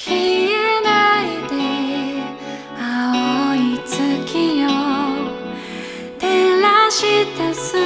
消えないで青い月を照らした空